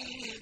عليه